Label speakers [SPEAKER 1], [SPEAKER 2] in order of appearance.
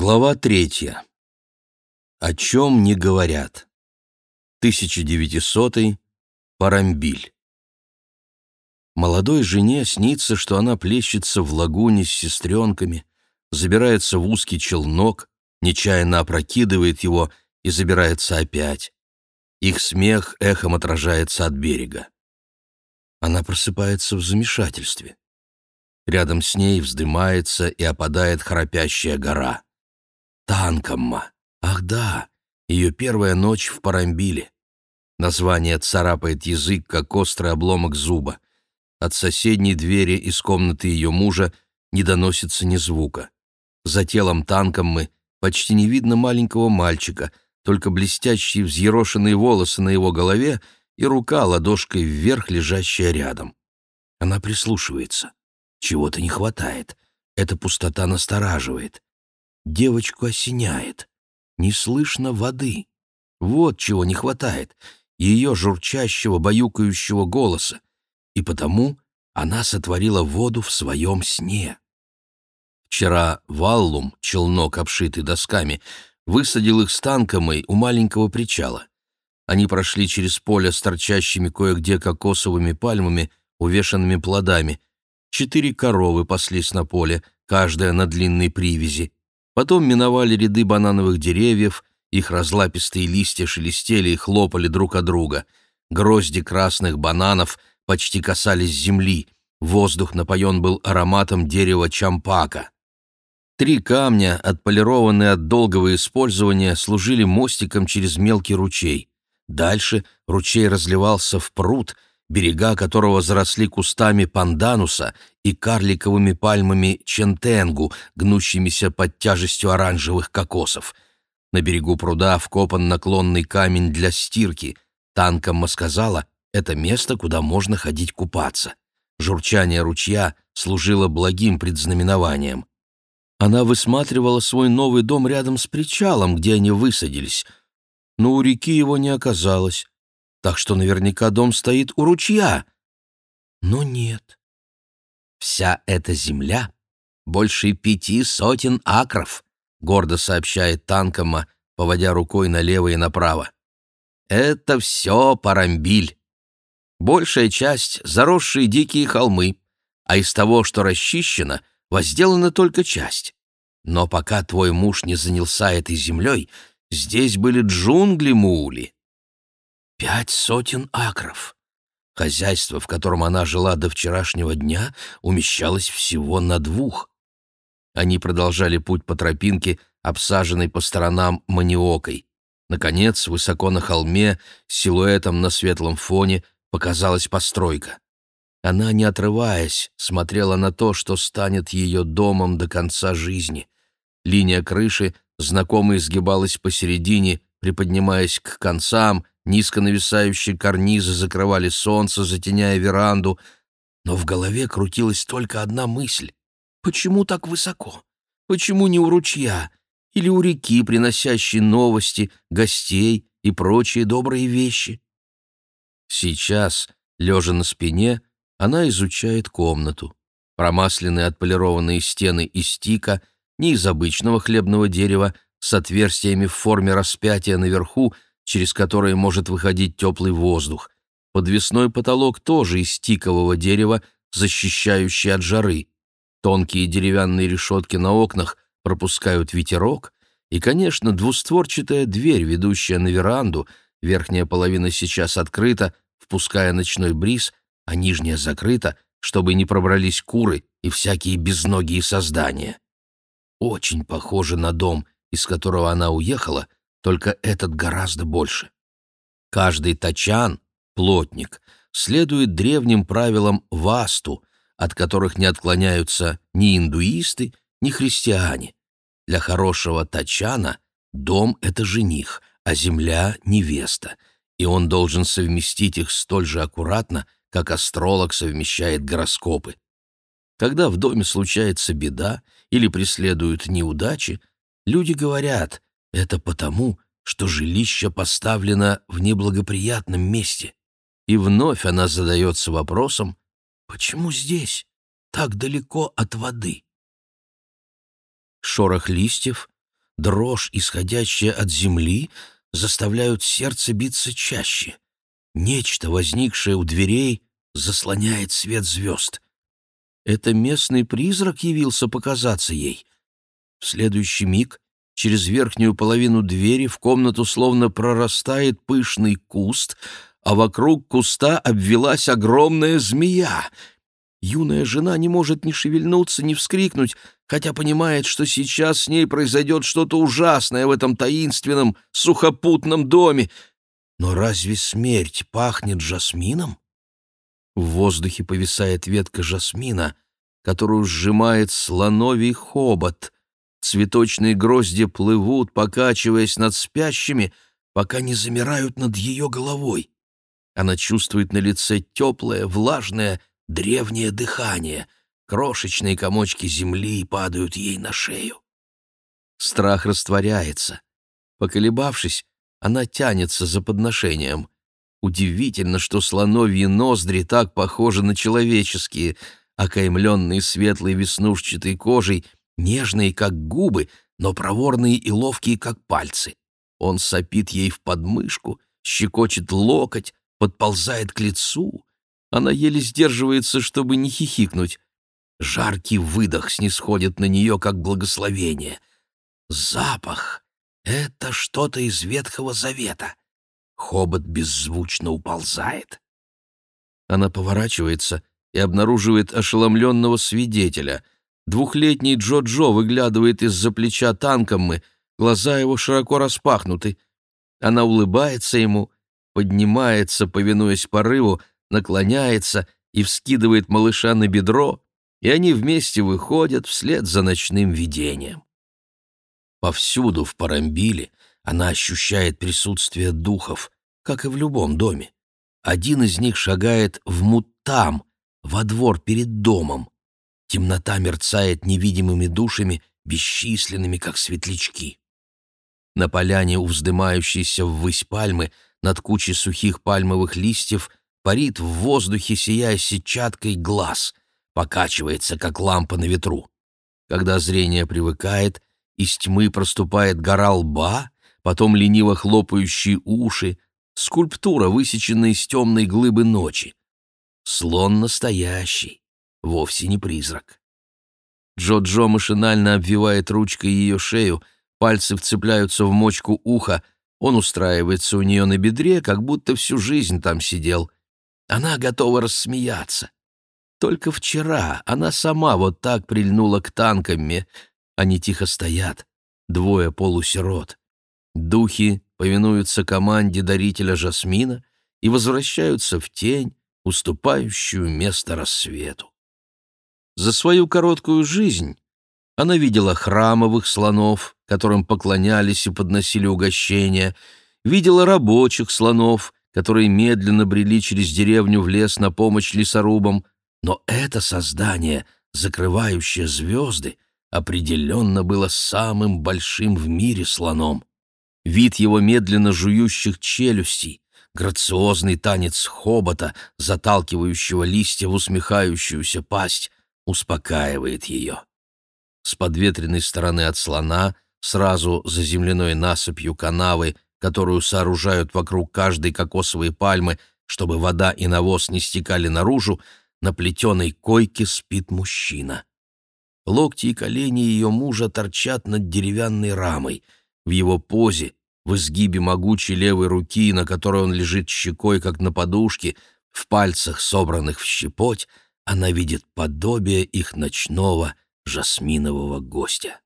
[SPEAKER 1] Глава третья. О чем не говорят. 1900 Парамбиль. Молодой жене снится, что она плещется в лагуне с сестренками, забирается в узкий челнок, нечаянно опрокидывает его и забирается опять. Их смех эхом отражается от берега. Она просыпается в замешательстве. Рядом с ней вздымается и опадает храпящая гора. Танкомма. Ах да, ее первая ночь в Парамбиле. Название царапает язык, как острый обломок зуба. От соседней двери из комнаты ее мужа не доносится ни звука. За телом Танкоммы почти не видно маленького мальчика, только блестящие взъерошенные волосы на его голове и рука ладошкой вверх, лежащая рядом. Она прислушивается. Чего-то не хватает. Эта пустота настораживает. Девочку осеняет. Не слышно воды. Вот чего не хватает. Ее журчащего, баюкающего голоса. И потому она сотворила воду в своем сне. Вчера Валлум, челнок, обшитый досками, высадил их с танкомой у маленького причала. Они прошли через поле с торчащими кое-где кокосовыми пальмами, увешанными плодами. Четыре коровы паслись на поле, каждая на длинной привязи. Потом миновали ряды банановых деревьев, их разлапистые листья шелестели и хлопали друг от друга. Грозди красных бананов почти касались земли. Воздух напоен был ароматом дерева чампака. Три камня, отполированные от долгого использования, служили мостиком через мелкий ручей. Дальше ручей разливался в пруд — берега которого заросли кустами пандануса и карликовыми пальмами чентенгу, гнущимися под тяжестью оранжевых кокосов. На берегу пруда вкопан наклонный камень для стирки. Танкомма сказала, это место, куда можно ходить купаться. Журчание ручья служило благим предзнаменованием. Она высматривала свой новый дом рядом с причалом, где они высадились, но у реки его не оказалось так что наверняка дом стоит у ручья. Но нет. Вся эта земля — больше пяти сотен акров, гордо сообщает Танкома, поводя рукой налево и направо. Это все Парамбиль. Большая часть — заросшие дикие холмы, а из того, что расчищено, возделана только часть. Но пока твой муж не занялся этой землей, здесь были джунгли Муули. Пять сотен акров. Хозяйство, в котором она жила до вчерашнего дня, умещалось всего на двух. Они продолжали путь по тропинке, обсаженной по сторонам маниокой. Наконец, высоко на холме, силуэтом на светлом фоне, показалась постройка. Она, не отрываясь, смотрела на то, что станет ее домом до конца жизни. Линия крыши знакомо изгибалась посередине, приподнимаясь к концам, Низко нависающие карнизы закрывали солнце, затеняя веранду, но в голове крутилась только одна мысль. Почему так высоко? Почему не у ручья или у реки, приносящей новости, гостей и прочие добрые вещи? Сейчас, лежа на спине, она изучает комнату. Промасленные отполированные стены из тика, не из обычного хлебного дерева, с отверстиями в форме распятия наверху — через которые может выходить теплый воздух. Подвесной потолок тоже из тикового дерева, защищающий от жары. Тонкие деревянные решетки на окнах пропускают ветерок, и, конечно, двустворчатая дверь, ведущая на веранду, верхняя половина сейчас открыта, впуская ночной бриз, а нижняя закрыта, чтобы не пробрались куры и всякие безногие создания. Очень похоже на дом, из которого она уехала, только этот гораздо больше. Каждый тачан, плотник, следует древним правилам васту, от которых не отклоняются ни индуисты, ни христиане. Для хорошего тачана дом — это жених, а земля — невеста, и он должен совместить их столь же аккуратно, как астролог совмещает гороскопы. Когда в доме случается беда или преследуют неудачи, люди говорят это потому, что жилище поставлено в неблагоприятном месте. И вновь она задается вопросом, почему здесь, так далеко от воды? Шорох листьев, дрожь, исходящая от земли, заставляют сердце биться чаще. Нечто, возникшее у дверей, заслоняет свет звезд. Это местный призрак явился показаться ей. В следующий миг через верхнюю половину двери в комнату словно прорастает пышный куст, а вокруг куста обвелась огромная змея. Юная жена не может ни шевельнуться, ни вскрикнуть, хотя понимает, что сейчас с ней произойдет что-то ужасное в этом таинственном сухопутном доме. Но разве смерть пахнет жасмином? В воздухе повисает ветка жасмина, которую сжимает слоновий хобот. Цветочные грозди плывут, покачиваясь над спящими, пока не замирают над ее головой. Она чувствует на лице теплое, влажное, древнее дыхание. Крошечные комочки земли падают ей на шею. Страх растворяется. Поколебавшись, она тянется за подношением. Удивительно, что слоновьи ноздри так похожи на человеческие, окаймленные светлой веснушчатой кожей, нежные, как губы, но проворные и ловкие, как пальцы. Он сопит ей в подмышку, щекочет локоть, подползает к лицу. Она еле сдерживается, чтобы не хихикнуть. Жаркий выдох снисходит на нее, как благословение. Запах — это что-то из Ветхого Завета. Хобот беззвучно уползает. Она поворачивается и обнаруживает ошеломленного свидетеля. Двухлетний Джо-Джо выглядывает из-за плеча танкоммы, глаза его широко распахнуты. Она улыбается ему, поднимается, повинуясь порыву, наклоняется и вскидывает малыша на бедро, и они вместе выходят вслед за ночным видением. Повсюду в Парамбиле она ощущает присутствие духов, как и в любом доме. Один из них шагает в мутам, во двор перед домом. Темнота мерцает невидимыми душами, бесчисленными, как светлячки. На поляне у вздымающейся ввысь пальмы над кучей сухих пальмовых листьев парит в воздухе, сияя сетчаткой, глаз, покачивается, как лампа на ветру. Когда зрение привыкает, из тьмы проступает гора лба, потом лениво хлопающие уши, скульптура, высеченная из темной глыбы ночи. Слон настоящий, вовсе не призрак. Джо-Джо машинально обвивает ручкой ее шею, пальцы вцепляются в мочку уха, он устраивается у нее на бедре, как будто всю жизнь там сидел. Она готова рассмеяться. Только вчера она сама вот так прильнула к танкам, они тихо стоят, двое полусирот. Духи повинуются команде дарителя Жасмина и возвращаются в тень, уступающую место рассвету. За свою короткую жизнь она видела храмовых слонов, которым поклонялись и подносили угощения, видела рабочих слонов, которые медленно брели через деревню в лес на помощь лесорубам, но это создание, закрывающее звезды, определенно было самым большим в мире слоном. Вид его медленно жующих челюстей, грациозный танец хобота, заталкивающего листья в усмехающуюся пасть, успокаивает ее. С подветренной стороны от слона, сразу за земляной насыпью канавы, которую сооружают вокруг каждой кокосовой пальмы, чтобы вода и навоз не стекали наружу, на плетеной койке спит мужчина. Локти и колени ее мужа торчат над деревянной рамой. В его позе, в изгибе могучей левой руки, на которой он лежит щекой, как на подушке, в пальцах, собранных в щепоть, она видит подобие их ночного жасминового гостя.